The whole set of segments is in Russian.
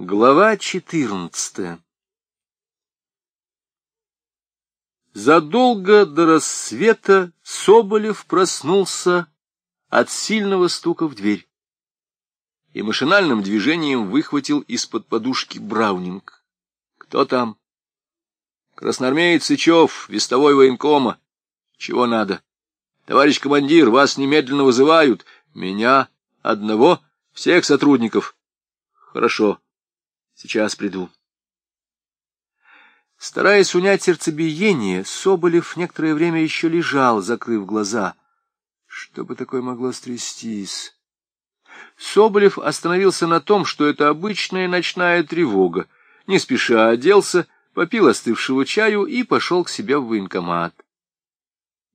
Глава четырнадцатая Задолго до рассвета Соболев проснулся от сильного стука в дверь и машинальным движением выхватил из-под подушки Браунинг. «Кто там?» «Красноармеец Сычев, вестовой военкома. Чего надо?» «Товарищ командир, вас немедленно вызывают. Меня одного, всех сотрудников». «Хорошо». Сейчас приду. Стараясь унять сердцебиение, Соболев некоторое время еще лежал, закрыв глаза. Что бы такое могло стрястись? Соболев остановился на том, что это обычная ночная тревога. Не спеша оделся, попил остывшего чаю и пошел к себе в военкомат.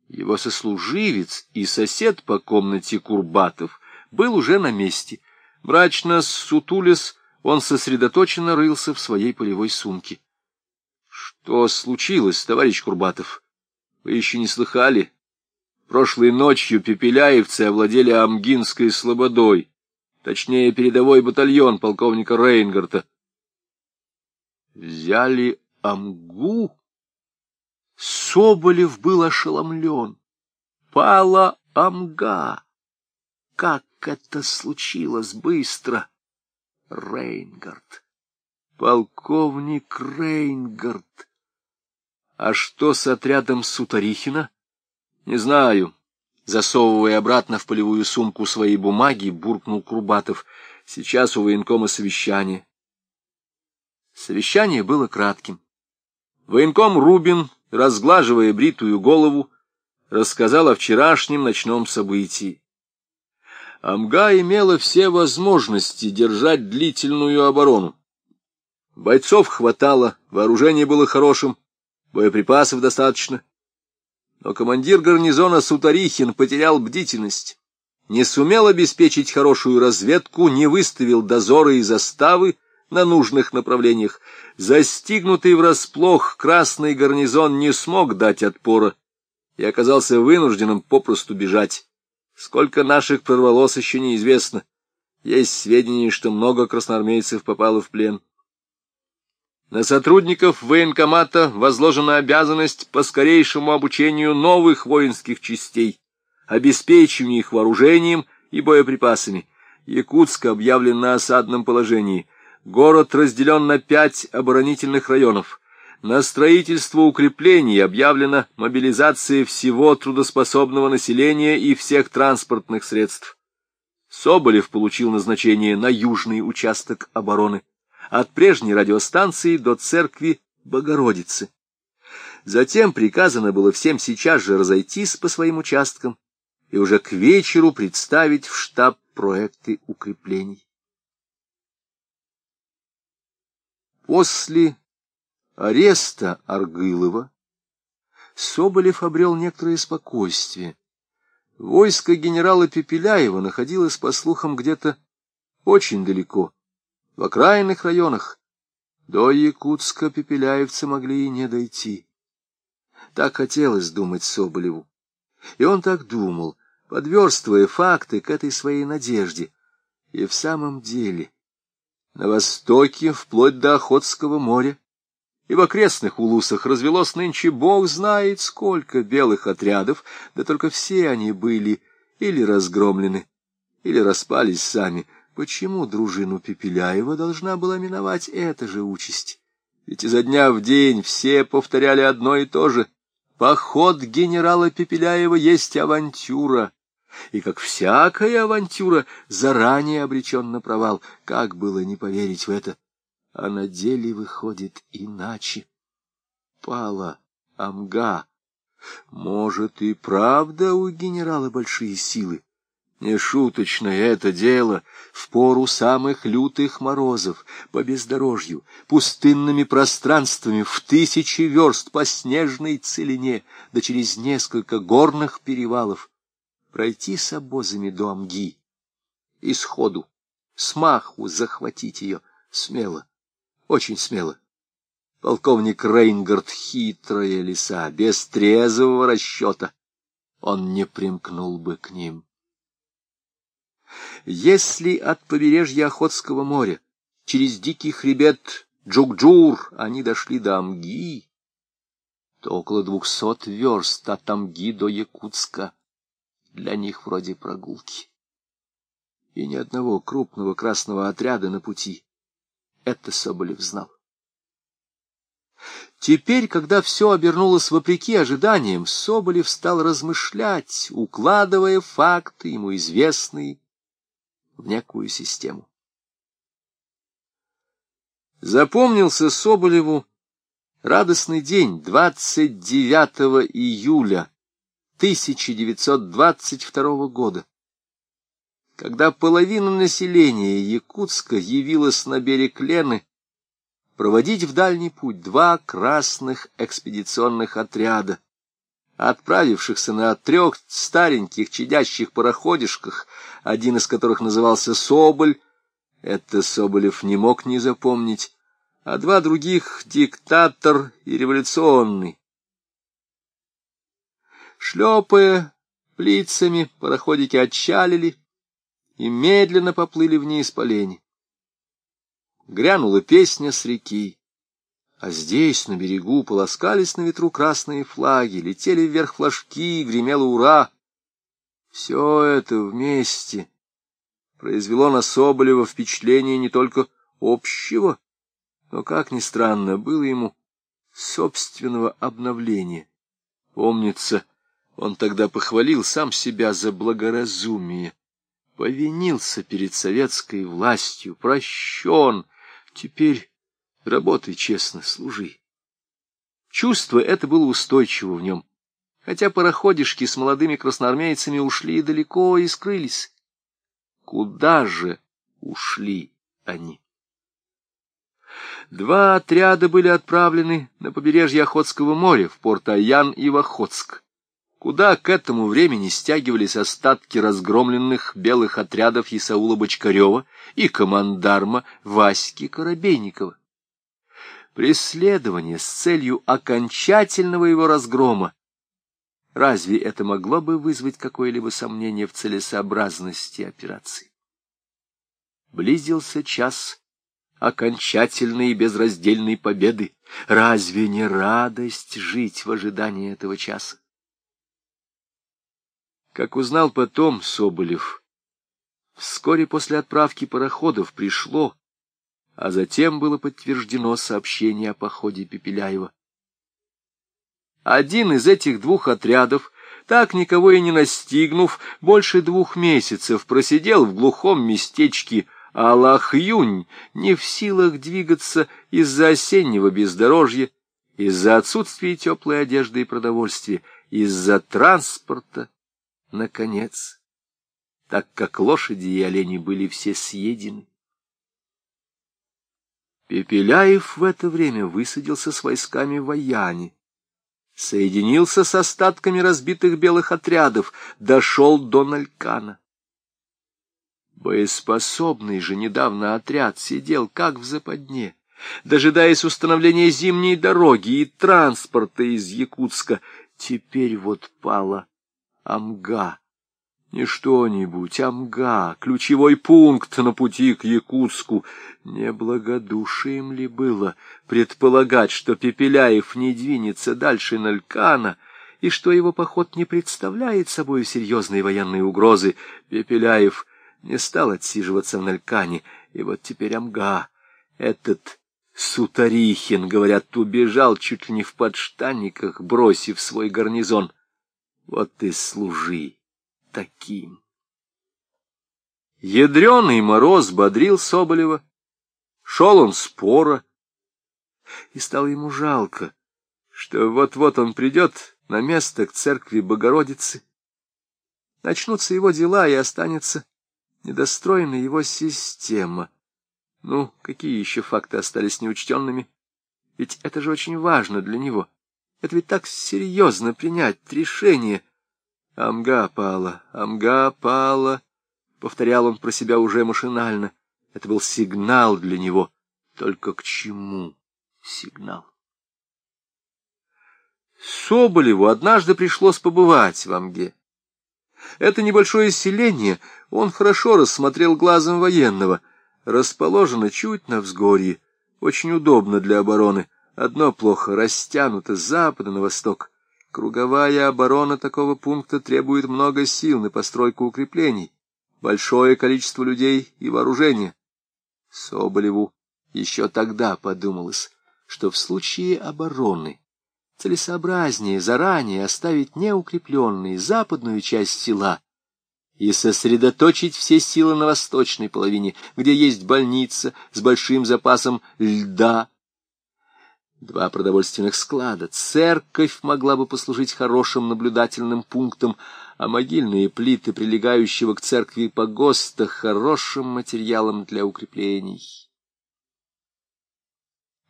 Его сослуживец и сосед по комнате Курбатов был уже на месте. Мрачно сутулис он сосредоточенно рылся в своей полевой сумке. — Что случилось, товарищ Курбатов? Вы еще не слыхали? Прошлой ночью пепеляевцы овладели Амгинской слободой, точнее, передовой батальон полковника Рейнгарта. Взяли Амгу? Соболев был ошеломлен. Пала Амга. Как это случилось быстро! — Рейнгард. Полковник Рейнгард. А что с отрядом Сутарихина? Не знаю. Засовывая обратно в полевую сумку свои бумаги, буркнул Курбатов. Сейчас у военкома совещание. Совещание было кратким. Военком Рубин, разглаживая бритую голову, рассказал о вчерашнем ночном событии. Амга имела все возможности держать длительную оборону. Бойцов хватало, вооружение было хорошим, боеприпасов достаточно. Но командир гарнизона Сутарихин потерял бдительность, не сумел обеспечить хорошую разведку, не выставил дозоры и заставы на нужных направлениях. Застигнутый врасплох красный гарнизон не смог дать отпора и оказался вынужденным попросту бежать. Сколько наших прорвалось, еще неизвестно. Есть сведения, что много красноармейцев попало в плен. На сотрудников военкомата возложена обязанность по скорейшему обучению новых воинских частей, обеспечению их вооружением и боеприпасами. Якутск объявлен на осадном положении. Город разделен на пять оборонительных районов. На строительство укреплений объявлена мобилизация всего трудоспособного населения и всех транспортных средств. Соболев получил назначение на южный участок обороны, от прежней радиостанции до церкви Богородицы. Затем приказано было всем сейчас же разойтись по своим участкам и уже к вечеру представить в штаб проекты укреплений. После ареста Аргылова Соболев обрел некоторое спокойствие. Войско генерала Пепеляева находилось, по слухам, где-то очень далеко, в окраинных районах. До Якутска пепеляевцы могли и не дойти. Так хотелось думать Соболеву. И он так думал, подверстывая факты к этой своей надежде. И в самом деле, на востоке, вплоть до Охотского моря, и в окрестных улусах развелось нынче бог знает сколько белых отрядов, да только все они были или разгромлены, или распались сами. Почему дружину Пепеляева должна была миновать эта же участь? Ведь изо дня в день все повторяли одно и то же. Поход генерала Пепеляева есть авантюра. И как всякая авантюра, заранее обречен на провал. Как было не поверить в это? А на деле выходит иначе. Пала Амга. Может, и правда у генерала большие силы. Нешуточное это дело, в пору самых лютых морозов, по бездорожью, пустынными пространствами, в тысячи верст по снежной целине, да через несколько горных перевалов, пройти с обозами до Амги и сходу, смаху захватить ее смело очень смело. Полковник Рейнгард — хитрая лиса, без трезвого расчета. Он не примкнул бы к ним. Если от побережья Охотского моря через дикий хребет Джукджур они дошли до Амги, то около двухсот верст от Амги до Якутска для них вроде прогулки. И ни одного крупного красного отряда на пути. Это Соболев знал. Теперь, когда все обернулось вопреки ожиданиям, Соболев стал размышлять, укладывая факты, ему известные, в некую систему. Запомнился Соболеву радостный день 29 июля 1922 года, когда половина населения Якутска явилась на берег Лены проводить в дальний путь два красных экспедиционных отряда, отправившихся на трех стареньких чадящих пароходишках, один из которых назывался «Соболь», это Соболев не мог не запомнить, а два других — диктатор и революционный. Шлепая лицами, пароходики отчалили и медленно поплыли вниз по лени. Грянула песня с реки, а здесь, на берегу, полоскались на ветру красные флаги, летели вверх флажки, гремело «Ура!». Все это вместе произвело на Соболева впечатление не только общего, но, как ни странно, было ему собственного обновления. Помнится, он тогда похвалил сам себя за благоразумие, повинился перед советской властью, прощен, теперь работай честно, служи. Чувство это было устойчиво в нем, хотя пароходишки с молодыми красноармейцами ушли далеко и скрылись. Куда же ушли они? Два отряда были отправлены на побережье Охотского моря, в порт Аян и в Охотск, куда к этому времени стягивались остатки разгромленных белых отрядов Исаула Бочкарева и командарма Васьки Коробейникова. Преследование с целью окончательного его разгрома Разве это могло бы вызвать какое-либо сомнение в целесообразности операции? Близился час окончательной и безраздельной победы. Разве не радость жить в ожидании этого часа? Как узнал потом Соболев, вскоре после отправки пароходов пришло, а затем было подтверждено сообщение о походе Пепеляева. Один из этих двух отрядов, так никого и не настигнув, больше двух месяцев просидел в глухом местечке Аллах-Юнь, не в силах двигаться из-за осеннего бездорожья, из-за отсутствия теплой одежды и продовольствия, из-за транспорта, наконец, так как лошади и олени были все съедены. Пепеляев в это время высадился с войсками в Аяне соединился с остатками разбитых белых отрядов, дошел до Налькана. Боеспособный же недавно отряд сидел как в западне, дожидаясь установления зимней дороги и транспорта из Якутска. Теперь вот пала Амга. Не что-нибудь, Амга, ключевой пункт на пути к Якутску. Неблагодушием ли было предполагать, что Пепеляев не двинется дальше Налькана, и что его поход не представляет собой серьезной военной угрозы? Пепеляев не стал отсиживаться в Налькане, и вот теперь Амга, этот... Сутарихин, говорят, убежал чуть ли не в подштанниках, бросив свой гарнизон. Вот и служи таким. Ядреный мороз бодрил Соболева. Шел он споро, и стало ему жалко, что вот-вот он придет на место к церкви Богородицы. Начнутся его дела, и останется недостроенная его система. Ну, какие еще факты остались неучтенными? Ведь это же очень важно для него. Это ведь так серьезно принять решение — Амга пала, Амга пала, — повторял он про себя уже машинально. Это был сигнал для него. Только к чему сигнал? Соболеву однажды пришлось побывать в Амге. Это небольшое селение он хорошо рассмотрел глазом военного. расположено чуть на взгорье, очень удобно для обороны. Одно плохо — растянуто с запада на восток. Круговая оборона такого пункта требует много сил на постройку укреплений, большое количество людей и вооружения. Соболеву еще тогда подумалось, что в случае обороны целесообразнее заранее оставить неукрепленной западную часть села и сосредоточить все силы на восточной половине, где есть больница с большим запасом льда, два продовольственных склада. Церковь могла бы послужить хорошим наблюдательным пунктом, а могильные плиты, прилегающего к церкви погоста, хорошим материалом для укреплений.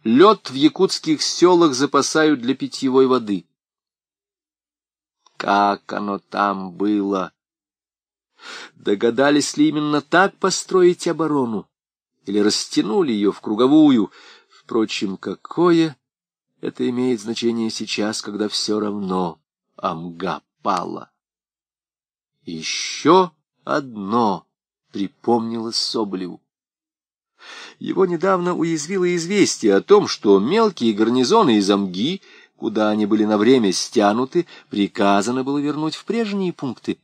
Лед в якутских селах запасают для питьевой воды. Как оно там было? Догадались ли именно так построить оборону? Или растянули ее в круговую? Впрочем, какое это имеет значение сейчас, когда все равно Амга пала? Еще одно припомнилось Соболеву. Его недавно уязвило известие о том, что мелкие гарнизоны из Амги, куда они были на время стянуты, приказано было вернуть в прежние пункты.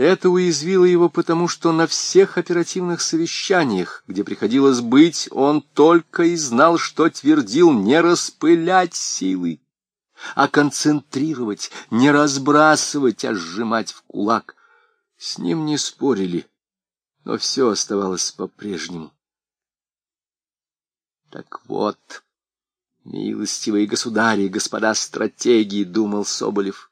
Это уязвило его потому, что на всех оперативных совещаниях, где приходилось быть, он только и знал, что твердил не распылять силы, а концентрировать, не разбрасывать, а сжимать в кулак. С ним не спорили, но все оставалось по-прежнему. Так вот, милостивые государи, господа стратегии, думал Соболев,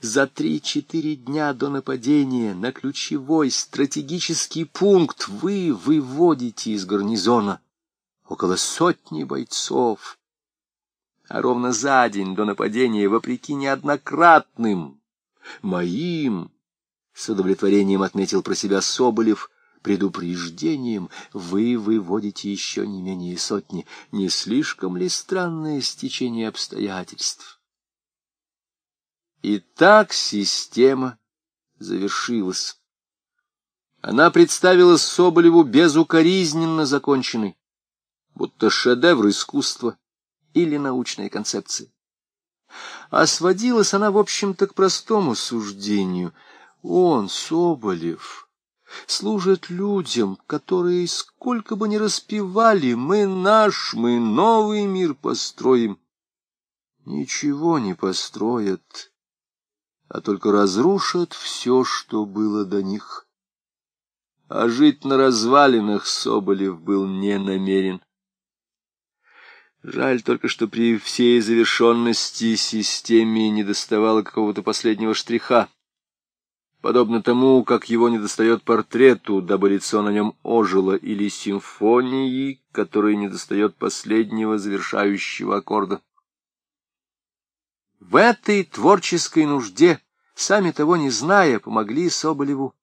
за три-четыре дня до нападения на ключевой стратегический пункт вы выводите из гарнизона около сотни бойцов. А ровно за день до нападения, вопреки неоднократным моим, с удовлетворением отметил про себя Соболев, предупреждением, вы выводите еще не менее сотни. Не слишком ли странное стечение обстоятельств? И так система завершилась. Она представилась Соболеву безукоризненно законченной, будто шедевр искусства или научная концепция. А сводилась она, в общем-то, к простому суждению. Он, Соболев, служит людям, которые, сколько бы ни распевали, мы наш, мы новый мир построим. Ничего не построят а только разрушат все, что было до них. А жить на развалинах Соболев был не намерен. Жаль только, что при всей завершенности системе недоставало какого-то последнего штриха, подобно тому, как его недостает портрету, дабы лицо на нем ожило, или симфонии, которой недостает последнего завершающего аккорда. В этой творческой нужде, сами того не зная, помогли Соболеву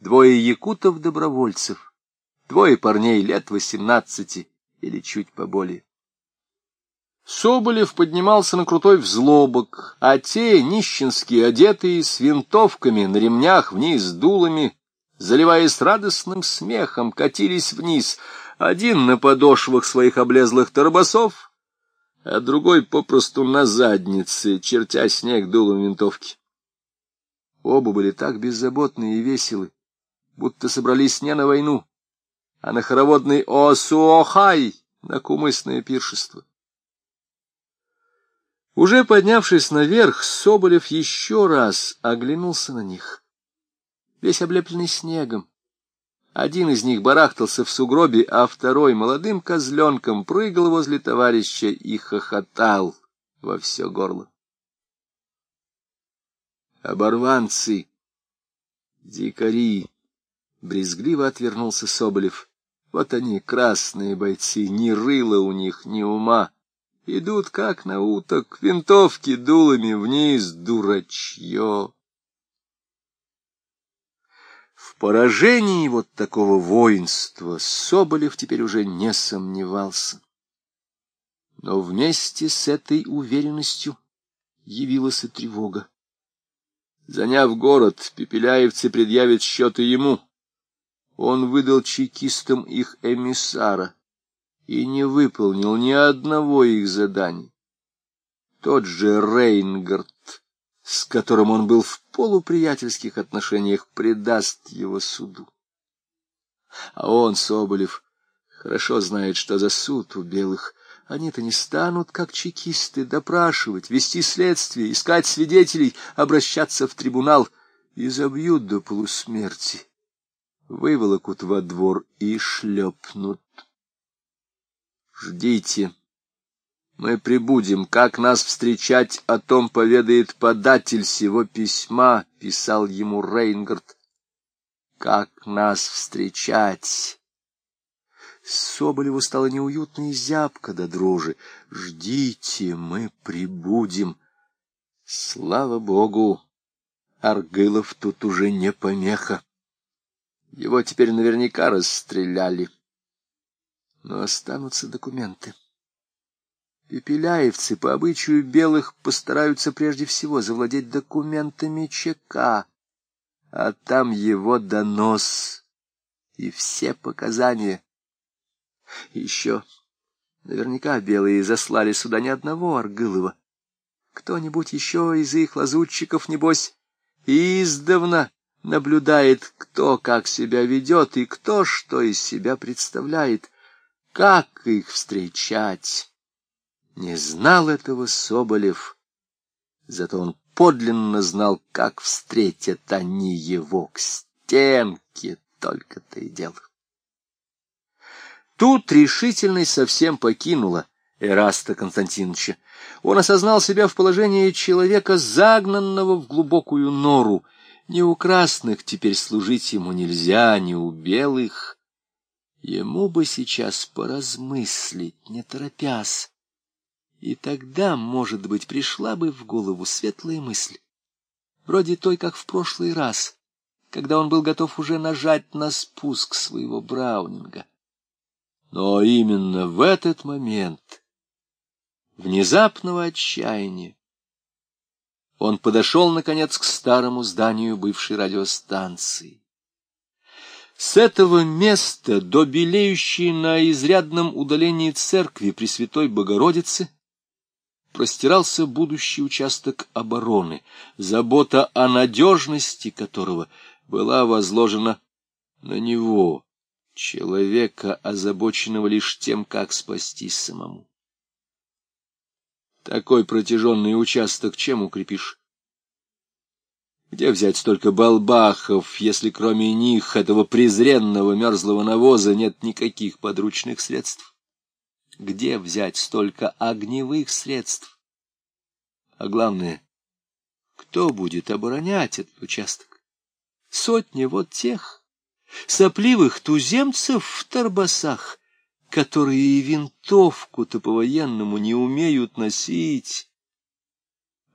двое якутов-добровольцев, двое парней лет восемнадцати или чуть поболее. Соболев поднимался на крутой взлобок, а те, нищенские, одетые с винтовками на ремнях вниз дулами, заливаясь радостным смехом, катились вниз, один на подошвах своих облезлых торбосов, а другой попросту на заднице, чертя снег дулом винтовки. Оба были так беззаботны и веселы, будто собрались не на войну, а на хороводный Осуохай, на кумысное пиршество. Уже поднявшись наверх, Соболев еще раз оглянулся на них, весь облепленный снегом, один из них барахтался в сугробе, а второй молодым козленком прыгал возле товарища и хохотал во все горло. Оборванцы, дикари, брезгливо отвернулся Соболев. Вот они, красные бойцы, ни рыла у них, ни ума. Идут, как на уток, винтовки дулами вниз, дурачье. В поражении вот такого воинства Соболев теперь уже не сомневался. Но вместе с этой уверенностью явилась и тревога. Заняв город, пепеляевцы предъявят счеты ему. он выдал чекистам их эмиссара и не выполнил ни одного их заданий. Тот же Рейнгард, с которым он был в полуприятельских отношениях, предаст его суду. А он, Соболев, хорошо знает, что за суд у белых. Они-то не станут, как чекисты, допрашивать, вести следствие, искать свидетелей, обращаться в трибунал и забьют до полусмерти выволокут во двор и шлепнут. Ждите. Мы прибудем. Как нас встречать, о том поведает податель сего письма, — писал ему Рейнгард. Как нас встречать? Соболеву стало неуютно и зябко до дрожи. Ждите, мы прибудем. Слава богу, Аргылов тут уже не помеха. Его теперь наверняка расстреляли. Но останутся документы. Пепеляевцы по обычаю белых постараются прежде всего завладеть документами ЧК, а там его донос и все показания. Еще наверняка белые заслали сюда ни одного Аргылова. Кто-нибудь еще из их лазутчиков, небось, издавна наблюдает, кто как себя ведет и кто что из себя представляет, как их встречать. Не знал этого Соболев, зато он подлинно знал, как встретят они его к стенке, только-то и дело. Тут решительность совсем покинула Эраста Константиновича. Он осознал себя в положении человека, загнанного в глубокую нору, ни у красных теперь служить ему нельзя, ни у белых. Ему бы сейчас поразмыслить, не торопясь. И тогда, может быть, пришла бы в голову светлая мысль, вроде той, как в прошлый раз, когда он был готов уже нажать на спуск своего Браунинга. Но именно в этот момент внезапного отчаяния он подошел, наконец, к старому зданию бывшей радиостанции. С этого места до белеющей на изрядном удалении церкви Пресвятой Богородицы простирался будущий участок обороны, забота о надежности которого была возложена на него, человека, озабоченного лишь тем, как спастись самому. Такой протяженный участок чем укрепишь? Где взять столько балбахов, если кроме них, этого презренного мерзлого навоза, нет никаких подручных средств? Где взять столько огневых средств? А главное, кто будет оборонять этот участок? Сотни вот тех сопливых туземцев в торбасах, которые и винтовку-то по-военному не умеют носить.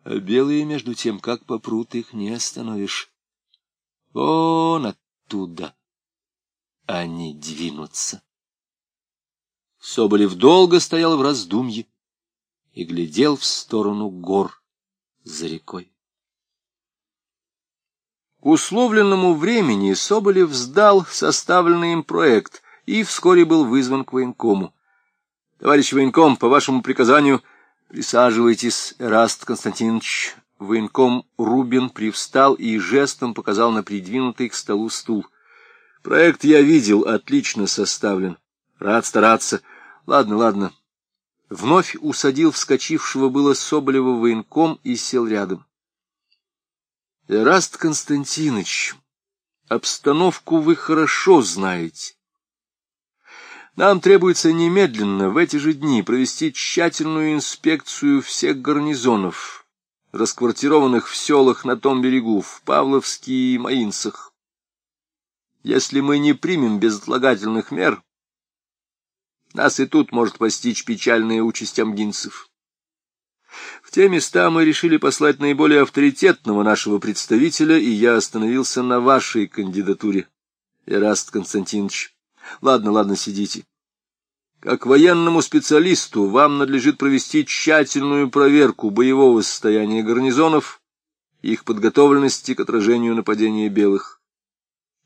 А белые, между тем, как попрут, их не остановишь. Вон оттуда они двинутся. Соболев долго стоял в раздумье и глядел в сторону гор за рекой. К условленному времени Соболев сдал составленный им проект — и вскоре был вызван к военкому. — Товарищ военком, по вашему приказанию, присаживайтесь, Эраст Константинович. Военком Рубин привстал и жестом показал на придвинутый к столу стул. — Проект я видел, отлично составлен. Рад стараться. Ладно, ладно. Вновь усадил вскочившего было Соболева военком и сел рядом. — Эраст Константинович, обстановку вы хорошо знаете. Нам требуется немедленно, в эти же дни, провести тщательную инспекцию всех гарнизонов, расквартированных в селах на том берегу, в Павловске и Маинцах. Если мы не примем безотлагательных мер, нас и тут может постичь печальная участь амгинцев. В те места мы решили послать наиболее авторитетного нашего представителя, и я остановился на вашей кандидатуре, Эраст Константинович. Ладно, ладно, сидите. Как военному специалисту вам надлежит провести тщательную проверку боевого состояния гарнизонов, их подготовленности к отражению нападения белых.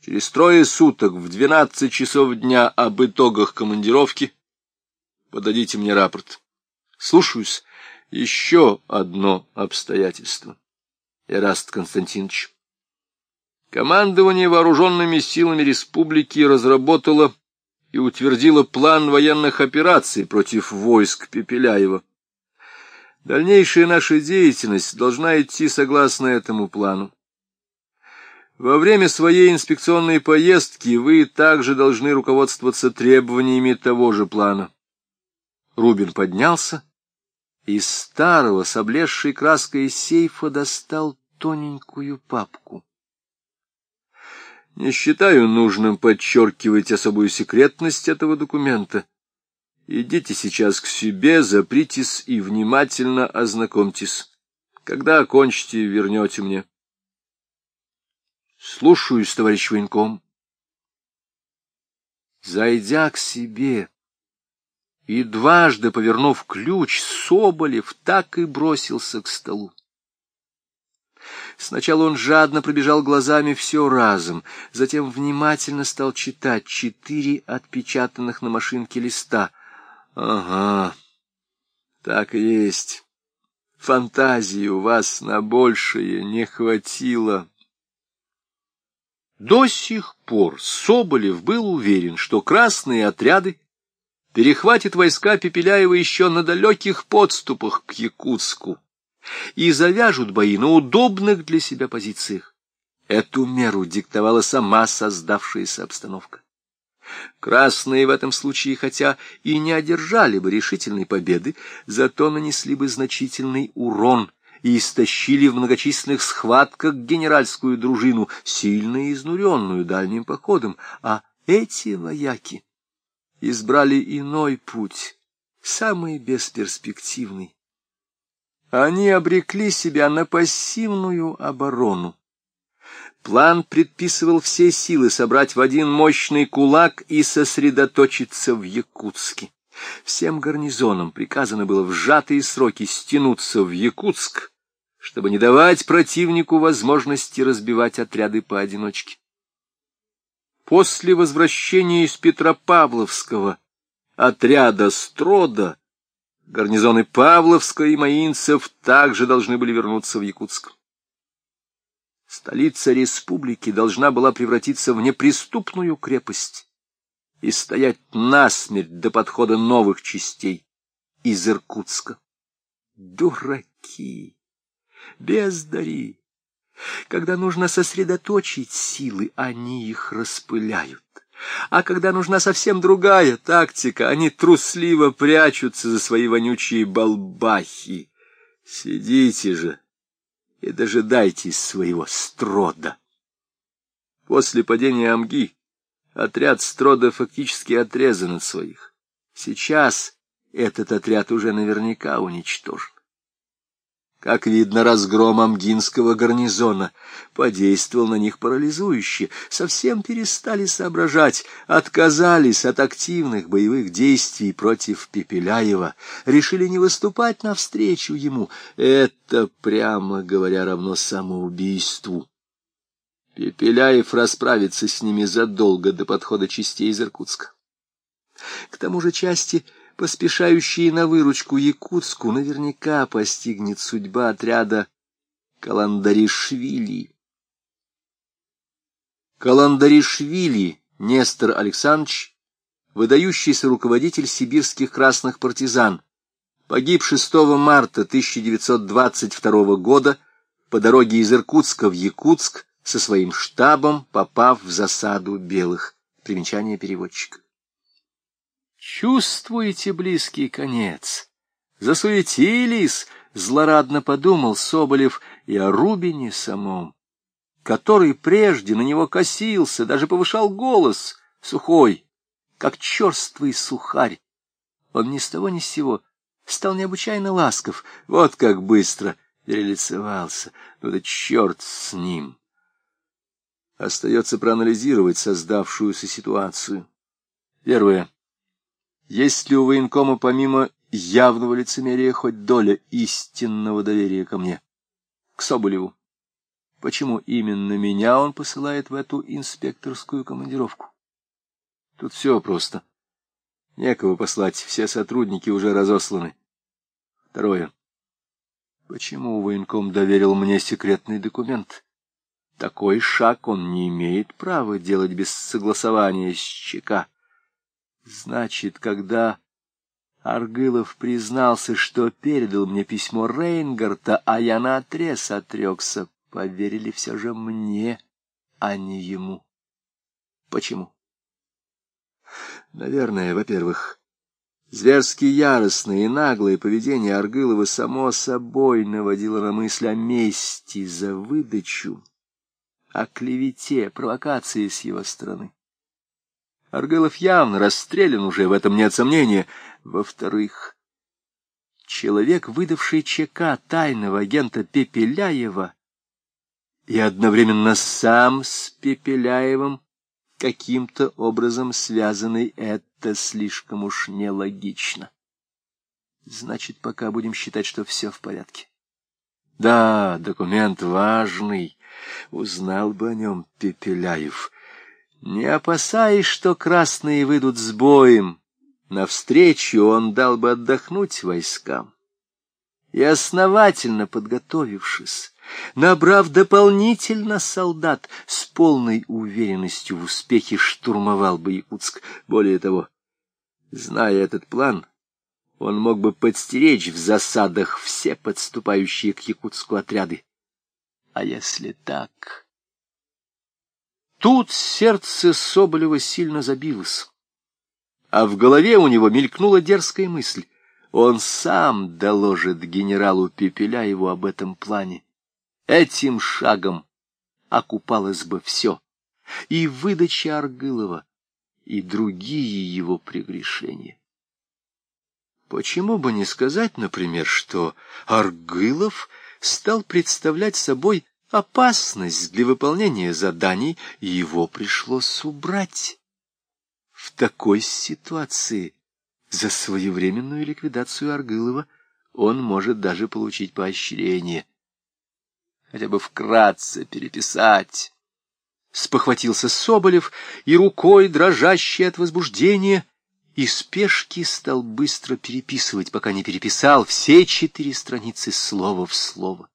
Через трое суток в двенадцать часов дня об итогах командировки подадите мне рапорт. Слушаюсь. Еще одно обстоятельство. Эраст Константинович. Командование вооруженными силами республики разработало и утвердило план военных операций против войск Пепеляева. Дальнейшая наша деятельность должна идти согласно этому плану. Во время своей инспекционной поездки вы также должны руководствоваться требованиями того же плана. Рубин поднялся и из старого с облезшей краской сейфа достал тоненькую папку. Не считаю нужным подчеркивать особую секретность этого документа. Идите сейчас к себе, запритесь и внимательно ознакомьтесь. Когда окончите, вернете мне. Слушаюсь, товарищ военком. Зайдя к себе и дважды повернув ключ, Соболев так и бросился к столу. Сначала он жадно пробежал глазами все разом, затем внимательно стал читать четыре отпечатанных на машинке листа. Ага, так и есть. Фантазии у вас на большее не хватило. До сих пор Соболев был уверен, что красные отряды перехватят войска Пепеляева еще на далеких подступах к Якутску и завяжут бои на удобных для себя позициях. Эту меру диктовала сама создавшаяся обстановка. Красные в этом случае, хотя и не одержали бы решительной победы, зато нанесли бы значительный урон и истощили в многочисленных схватках генеральскую дружину, сильно изнуренную дальним походом, а эти вояки избрали иной путь, самый бесперспективный, они обрекли себя на пассивную оборону. План предписывал все силы собрать в один мощный кулак и сосредоточиться в Якутске. Всем гарнизонам приказано было в сжатые сроки стянуться в Якутск, чтобы не давать противнику возможности разбивать отряды поодиночке. После возвращения из Петропавловского отряда Строда Гарнизоны Павловска и Маинцев также должны были вернуться в Якутск. Столица республики должна была превратиться в неприступную крепость и стоять насмерть до подхода новых частей из Иркутска. Дураки! Бездари! Когда нужно сосредоточить силы, они их распыляют. А когда нужна совсем другая тактика, они трусливо прячутся за свои вонючие балбахи. Сидите же и дожидайтесь своего строда. После падения Амги отряд строда фактически отрезан от своих. Сейчас этот отряд уже наверняка уничтожен. Как видно, разгром Амгинского гарнизона подействовал на них парализующе, совсем перестали соображать, отказались от активных боевых действий против Пепеляева, решили не выступать навстречу ему. Это, прямо говоря, равно самоубийству. Пепеляев расправится с ними задолго до подхода частей из Иркутска. К тому же части поспешающие на выручку Якутску, наверняка постигнет судьба отряда Каландаришвили. Каландаришвили Нестор Александрович, выдающийся руководитель сибирских красных партизан, погиб 6 марта 1922 года по дороге из Иркутска в Якутск со своим штабом, попав в засаду белых. Примечание переводчика. Чувствуете близкий конец? Засуетились, злорадно подумал Соболев и о Рубине самом, который прежде на него косился, даже повышал голос, сухой, как черствый сухарь. Он ни с того ни с сего стал необычайно ласков, вот как быстро перелицевался. Ну да черт с ним! Остается проанализировать создавшуюся ситуацию. Первое. Есть ли у военкома помимо явного лицемерия хоть доля истинного доверия ко мне, к Соболеву? почему именно меня он посылает в эту инспекторскую командировку. Тут все просто. Некого послать, все сотрудники уже разосланы. Второе. Почему военком доверил мне секретный документ? Такой шаг он не имеет права делать без согласования с ЧК. Значит, когда Аргылов признался, что передал мне письмо Рейнгарта, а я наотрез отрекся, поверили все же мне, а не ему. Почему? Наверное, во-первых, зверски яростное и наглое поведение Аргылова само собой наводило на мысль о мести за выдачу, о клевете, провокации с его стороны. Аргылов явно расстрелян уже, в этом нет сомнения. Во-вторых, человек, выдавший ЧК тайного агента Пепеляева, и одновременно сам с Пепеляевым каким-то образом связанный, это слишком уж нелогично. Значит, пока будем считать, что все в порядке. Да, документ важный, узнал бы о нем Пепеляев. Не опасаясь, что красные выйдут с боем, навстречу он дал бы отдохнуть войскам. И основательно подготовившись, набрав дополнительно солдат, с полной уверенностью в успехе штурмовал бы Якутск. Более того, зная этот план, он мог бы подстеречь в засадах все подступающие к Якутску отряды. А если так... Тут сердце Соболева сильно забилось, а в голове у него мелькнула дерзкая мысль. Он сам доложит генералу Пепеляеву об этом плане. Этим шагом окупалось бы все, и выдача Аргылова, и другие его прегрешения. Почему бы не сказать, например, что Аргылов стал представлять собой опасность для выполнения заданий, и его пришлось убрать. В такой ситуации за своевременную ликвидацию Аргылова он может даже получить поощрение. Хотя бы вкратце переписать. Спохватился Соболев и рукой, дрожащей от возбуждения, и спешки стал быстро переписывать, пока не переписал все четыре страницы слово в слово.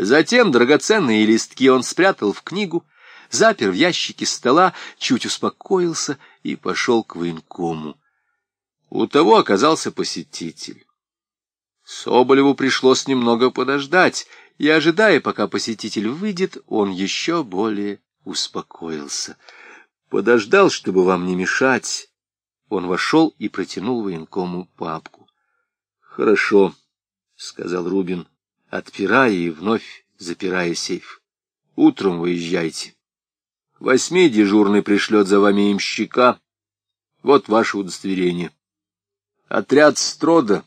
Затем драгоценные листки он спрятал в книгу, запер в ящике стола, чуть успокоился и пошел к военкому. У того оказался посетитель. Соболеву пришлось немного подождать, и, ожидая, пока посетитель выйдет, он еще более успокоился. Подождал, чтобы вам не мешать. Он вошел и протянул военкому папку. — Хорошо, — сказал Рубин отпирая и вновь запирая сейф. Утром выезжайте. Восьми дежурный пришлет за вами имщика. Вот ваше удостоверение. Отряд Строда,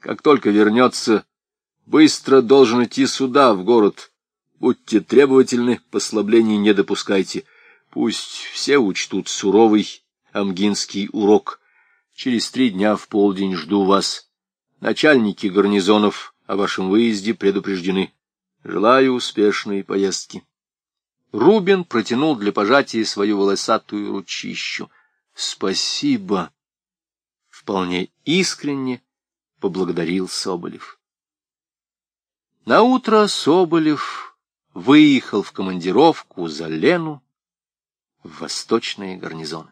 как только вернется, быстро должен идти сюда, в город. Будьте требовательны, послаблений не допускайте. Пусть все учтут суровый амгинский урок. Через три дня в полдень жду вас. Начальники гарнизонов о вашем выезде предупреждены. Желаю успешной поездки. Рубин протянул для пожатия свою волосатую ручищу. Спасибо. Вполне искренне поблагодарил Соболев. Наутро Соболев выехал в командировку за Лену в восточные гарнизоны.